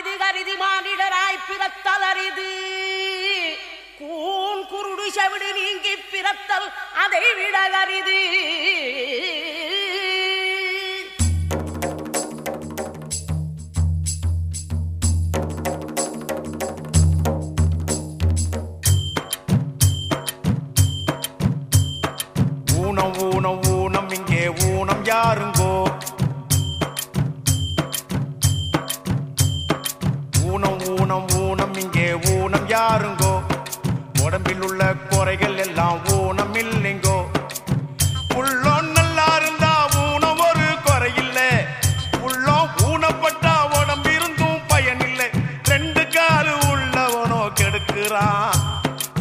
அரிது கருதி மானிடராய் பிறத்தல் அரிது கூன் குருடு செவிடு நீங்கி பிறத்தல் அதை விட அரிது. நடக்கிறான்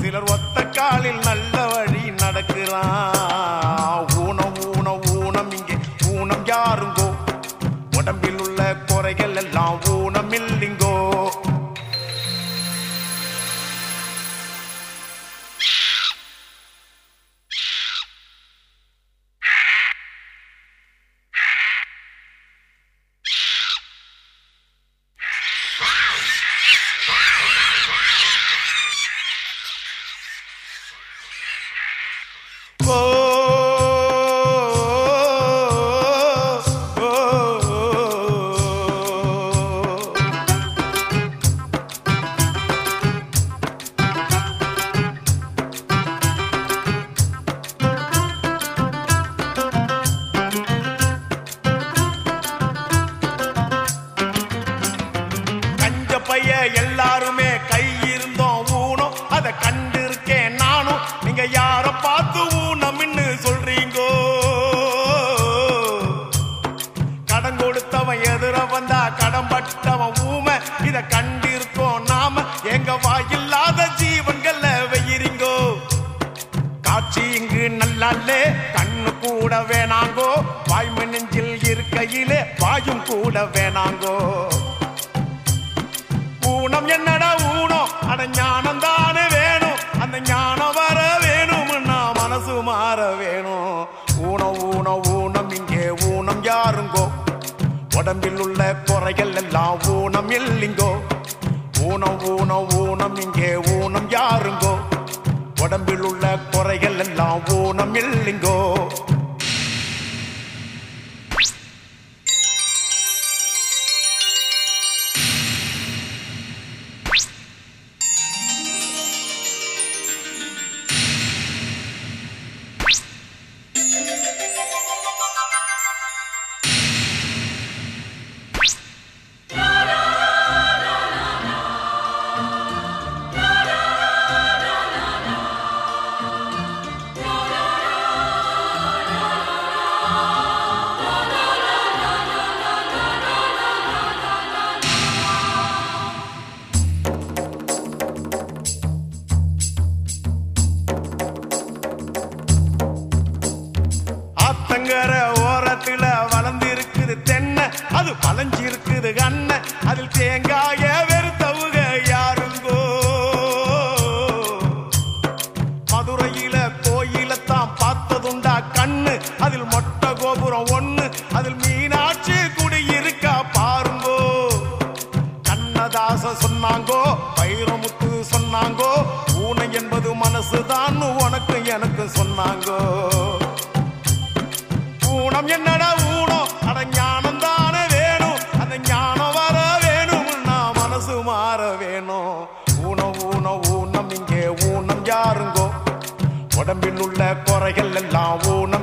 சிலர் ஒத்த காலில் நல்ல வழி நடக்கிறான் ஊனம் ஊனம் ஊனம் இங்கே. ஊனம் யாருங்கோ? உடம்பில் உள்ள குறைகள் எல்லாம் வந்தா கடம் பட்டவன் ஊமை. இத கண்டிருக்கோம் நாம. எங்க வாயில்லாத ஜீவன்கள்ல வெயிரிங்கோ. காட்சி இங்கு நல்லாலே கண்ணு கூட வேணாங்கோ. வாய்மை நெஞ்சில் இருக்கையிலே வாயும் கூட வேணாங்கோ. ஊனம் என்னடா ஊனம்? அட ஞானம் தானே வேணும். அந்த ஞானம் வர வேணும்னா மனசு மாற வேணும். ஊனம் ஊனம் ஊனம் இங்கே ஊனம் யாருங்கோ? உடம்பில் உள்ள குறைகள் எல்லாம் ஊனம் இல்லைங்கோ. ஊனம் ஊனம் ஊனம் இங்கே ஊனம் யாருங்கோ? உடம்பில் உள்ள குறைகள் எல்லாம் ஊனம் இல்லைங்கோ. தேங்காய வெறுத்தவுக யாருங்கோ? மதுரையில கோயிலத்தான் பார்த்ததுண்டா கண்ணு. அதில் மொட்டை கோபுரம் ஒண்ணு அதில் மீனாட்சி குடியிருக்கா பாருங்கோ. கண்ணதாச சொன்னாங்கோ பைரமுத்து சொன்னாங்கோ பூனை என்பது மனசுதான் உனக்கு எனக்கு சொன்னாங்கோ. உள்ள குறைகள் எல்லாம் ஊனம்.